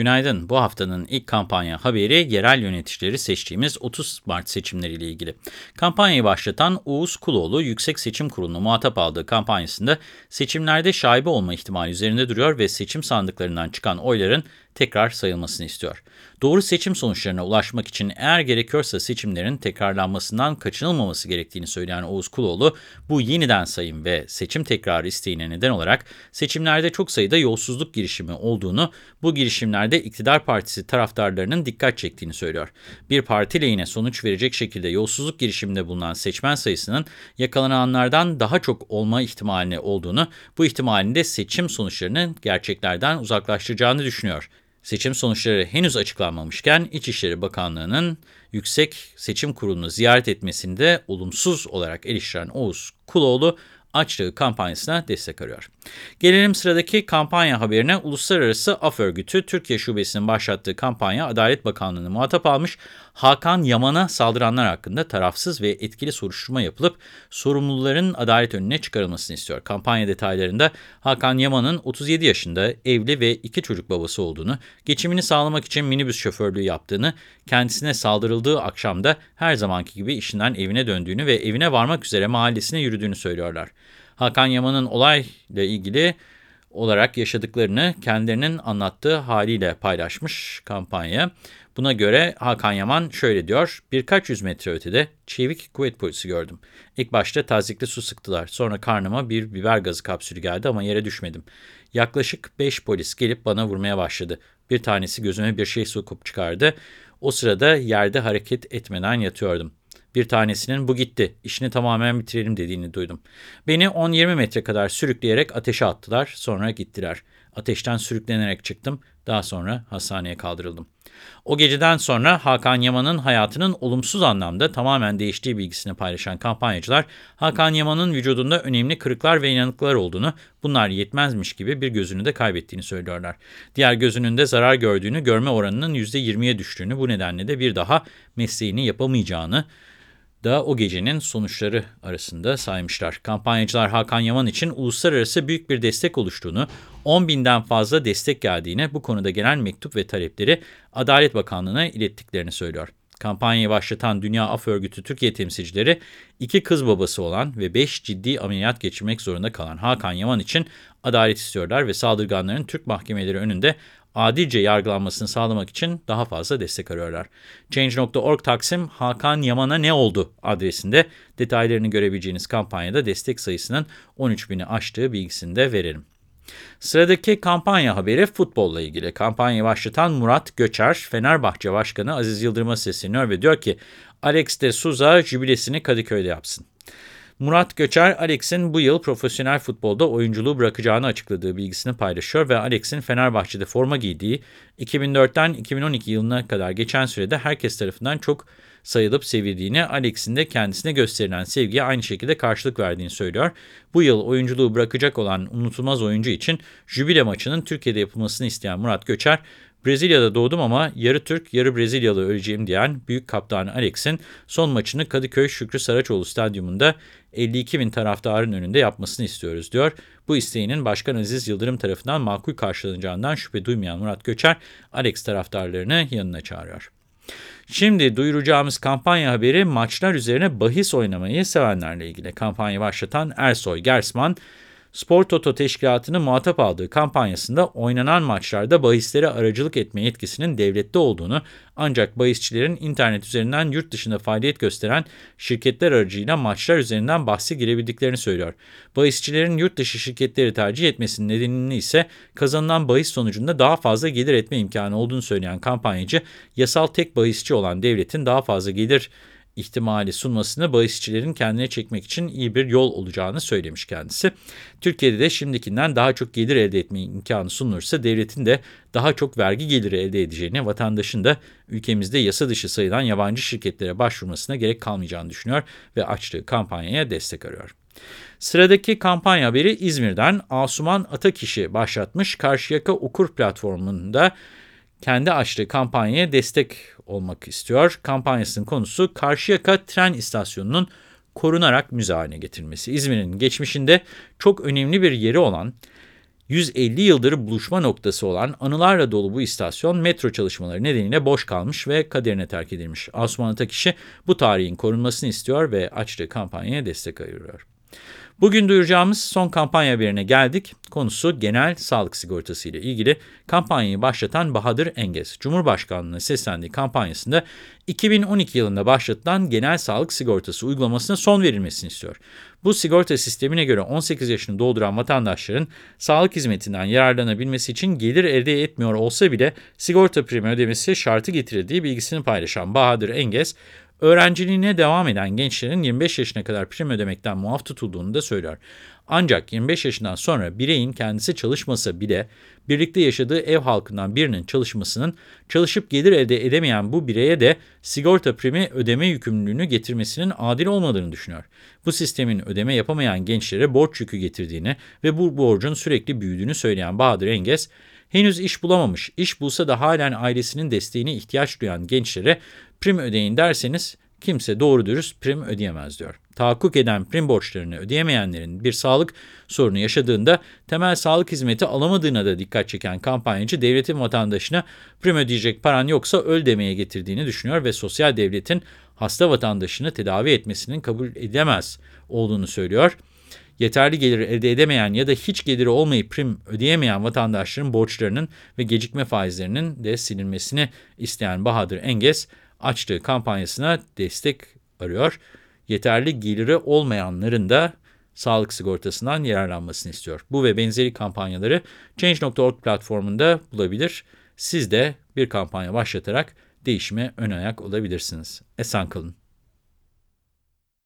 Günaydın. Bu haftanın ilk kampanya haberi yerel yöneticileri seçtiğimiz 30 Mart seçimleriyle ilgili. Kampanyayı başlatan Oğuz Kuloğlu Yüksek Seçim Kurulu'nu muhatap aldığı kampanyasında seçimlerde şaibe olma ihtimali üzerinde duruyor ve seçim sandıklarından çıkan oyların tekrar sayılmasını istiyor. Doğru seçim sonuçlarına ulaşmak için eğer gerekiyorsa seçimlerin tekrarlanmasından kaçınılmaması gerektiğini söyleyen Oğuz Kuloğlu, bu yeniden sayım ve seçim tekrarı isteğine neden olarak seçimlerde çok sayıda yolsuzluk girişimi olduğunu, bu girişimlerde iktidar partisi taraftarlarının dikkat çektiğini söylüyor. Bir parti lehine sonuç verecek şekilde yolsuzluk girişiminde bulunan seçmen sayısının yakalananlardan daha çok olma ihtimali olduğunu, bu ihtimalin de seçim sonuçlarının gerçeklerden uzaklaştıracağını düşünüyor. Seçim sonuçları henüz açıklanmamışken İçişleri Bakanlığı'nın Yüksek Seçim Kurulu'nu ziyaret etmesini de olumsuz olarak eleştiren Oğuz Kuloğlu, açtığı kampanyasına destek arıyor. Gelelim sıradaki kampanya haberine. Uluslararası Af Örgütü Türkiye Şubesi'nin başlattığı kampanya Adalet Bakanlığı'nı muhatap almış. Hakan Yaman'a saldıranlar hakkında tarafsız ve etkili soruşturma yapılıp sorumluların adalet önüne çıkarılmasını istiyor. Kampanya detaylarında Hakan Yaman'ın 37 yaşında evli ve iki çocuk babası olduğunu, geçimini sağlamak için minibüs şoförlüğü yaptığını, kendisine saldırıldığı akşamda her zamanki gibi işinden evine döndüğünü ve evine varmak üzere mahallesine yürüdüğünü söylüyorlar. Hakan Yaman'ın olayla ilgili olarak yaşadıklarını kendilerinin anlattığı haliyle paylaşmış kampanya. Buna göre Hakan Yaman şöyle diyor, birkaç yüz metre ötede çevik kuvvet polisi gördüm. İlk başta tazikli su sıktılar, sonra karnıma bir biber gazı kapsülü geldi ama yere düşmedim. Yaklaşık beş polis gelip bana vurmaya başladı. Bir tanesi gözüme bir şey sokup çıkardı. O sırada yerde hareket etmeden yatıyordum. Bir tanesinin bu gitti, işini tamamen bitirelim dediğini duydum. Beni 10-20 metre kadar sürükleyerek ateşe attılar, sonra gittiler. Ateşten sürüklenerek çıktım, daha sonra hastaneye kaldırıldım. O geceden sonra Hakan Yaman'ın hayatının olumsuz anlamda tamamen değiştiği bilgisini paylaşan kampanyacılar, Hakan Yaman'ın vücudunda önemli kırıklar ve yanıklar olduğunu, bunlar yetmezmiş gibi bir gözünü de kaybettiğini söylüyorlar. Diğer gözünün de zarar gördüğünü, görme oranının %20'ye düştüğünü, bu nedenle de bir daha mesleğini yapamayacağını, da o gecenin sonuçları arasında saymışlar. Kampanyacılar Hakan Yaman için uluslararası büyük bir destek oluştuğunu, 10 binden fazla destek geldiğini, bu konuda gelen mektup ve talepleri Adalet Bakanlığı'na ilettiklerini söylüyor. Kampanyayı başlatan Dünya Af Örgütü Türkiye temsilcileri, iki kız babası olan ve beş ciddi ameliyat geçirmek zorunda kalan Hakan Yaman için adalet istiyorlar ve saldırganların Türk mahkemeleri önünde adilce yargılanmasını sağlamak için daha fazla destek arıyorlar. Change.org Taksim Hakan Yaman'a ne oldu adresinde detaylarını görebileceğiniz kampanyada destek sayısının 13 bini aştığı bilgisini de verelim. Sıradaki kampanya haberi futbolla ilgili. Kampanyayı başlatan Murat Göçer, Fenerbahçe Başkanı Aziz Yıldırım'a sesleniyor ve diyor ki Alex de Souza jübilesini Kadıköy'de yapsın. Murat Göçer, Alex'in bu yıl profesyonel futbolda oyunculuğu bırakacağını açıkladığı bilgisini paylaşıyor ve Alex'in Fenerbahçe'de forma giydiği 2004'ten 2012 yılına kadar geçen sürede herkes tarafından çok sayılıp sevildiğini, Alex'in de kendisine gösterilen sevgiye aynı şekilde karşılık verdiğini söylüyor. Bu yıl oyunculuğu bırakacak olan unutulmaz oyuncu için jübile maçının Türkiye'de yapılmasını isteyen Murat Göçer, Brezilya'da doğdum ama yarı Türk, yarı Brezilyalı öleceğim diyen büyük kaptan Alex'in son maçını Kadıköy Şükrü Saraçoğlu Stadyumunda 52 bin taraftarın önünde yapmasını istiyoruz diyor. Bu isteğinin Başkan Aziz Yıldırım tarafından makul karşılanacağından şüphe duymayan Murat Göçer, Alex taraftarlarını yanına çağırıyor. Şimdi duyuracağımız kampanya haberi maçlar üzerine bahis oynamayı sevenlerle ilgili. Kampanya başlatan Ersoy Gersman, Spor Toto Teşkilatı'nın muhatap aldığı kampanyasında oynanan maçlarda bahislere aracılık etme yetkisinin devlette olduğunu ancak bahisçilerin internet üzerinden yurt dışında faaliyet gösteren şirketler aracıyla maçlar üzerinden bahse girebildiklerini söylüyor. Bahisçilerin yurt dışı şirketleri tercih etmesinin nedenini ise kazanılan bahis sonucunda daha fazla gelir etme imkanı olduğunu söyleyen kampanyacı, yasal tek bahisçi olan devletin daha fazla gelir ihtimali sunmasını bahisçilerin kendine çekmek için iyi bir yol olacağını söylemiş kendisi. Türkiye'de de şimdikinden daha çok gelir elde etme imkanı sunulursa devletin de daha çok vergi geliri elde edeceğini, vatandaşın da ülkemizde yasa dışı sayılan yabancı şirketlere başvurmasına gerek kalmayacağını düşünüyor ve açtığı kampanyaya destek arıyor. Sıradaki kampanya haberi İzmir'den Asuman Atakişi başlatmış Karşıyaka Okur platformunda kendi açtığı kampanyaya destek olmak istiyor. Kampanyasının konusu Karşıyaka tren istasyonunun korunarak müze haline getirilmesi. İzmir'in geçmişinde çok önemli bir yeri olan 150 yıldır buluşma noktası olan anılarla dolu bu istasyon metro çalışmaları nedeniyle boş kalmış ve kaderine terk edilmiş. Asuman Atakişi bu tarihin korunmasını istiyor ve açtığı kampanyaya destek ayırıyor. Bugün duyuracağımız son kampanya haberine geldik. Konusu genel sağlık sigortası ile ilgili kampanyayı başlatan Bahadır Engez. Cumhurbaşkanlığına seslendiği kampanyasında 2012 yılında başlatılan genel sağlık sigortası uygulamasına son verilmesini istiyor. Bu sigorta sistemine göre 18 yaşını dolduran vatandaşların sağlık hizmetinden yararlanabilmesi için gelir elde etmiyor olsa bile sigorta primi ödemesi şartı getirildiği bilgisini paylaşan Bahadır Engez, öğrenciliğine devam eden gençlerin 25 yaşına kadar prim ödemekten muaf tutulduğunu da söylüyor. Ancak 25 yaşından sonra bireyin kendisi çalışmasa bile birlikte yaşadığı ev halkından birinin çalışmasının çalışıp gelir elde edemeyen bu bireye de sigorta primi ödeme yükümlülüğünü getirmesinin adil olmadığını düşünüyor. Bu sistemin ödeme yapamayan gençlere borç yükü getirdiğini ve bu borcun sürekli büyüdüğünü söyleyen Bahadır Engez, henüz iş bulamamış, iş bulsa da halen ailesinin desteğine ihtiyaç duyan gençlere prim ödeyin derseniz kimse doğru dürüst prim ödeyemez diyor. Tahakkuk eden prim borçlarını ödeyemeyenlerin bir sağlık sorunu yaşadığında temel sağlık hizmeti alamadığına da dikkat çeken kampanyacı devletin vatandaşına prim ödeyecek paran yoksa öl demeye getirdiğini düşünüyor ve sosyal devletin hasta vatandaşını tedavi etmesinin kabul edemez olduğunu söylüyor yeterli gelir elde edemeyen ya da hiç geliri olmayıp prim ödeyemeyen vatandaşların borçlarının ve gecikme faizlerinin de silinmesini isteyen Bahadır Engez, açtığı kampanyasına destek arıyor. Yeterli geliri olmayanların da sağlık sigortasından yararlanmasını istiyor. Bu ve benzeri kampanyaları Change.org platformunda bulabilir. Siz de bir kampanya başlatarak değişime ön ayak olabilirsiniz. Esen kalın.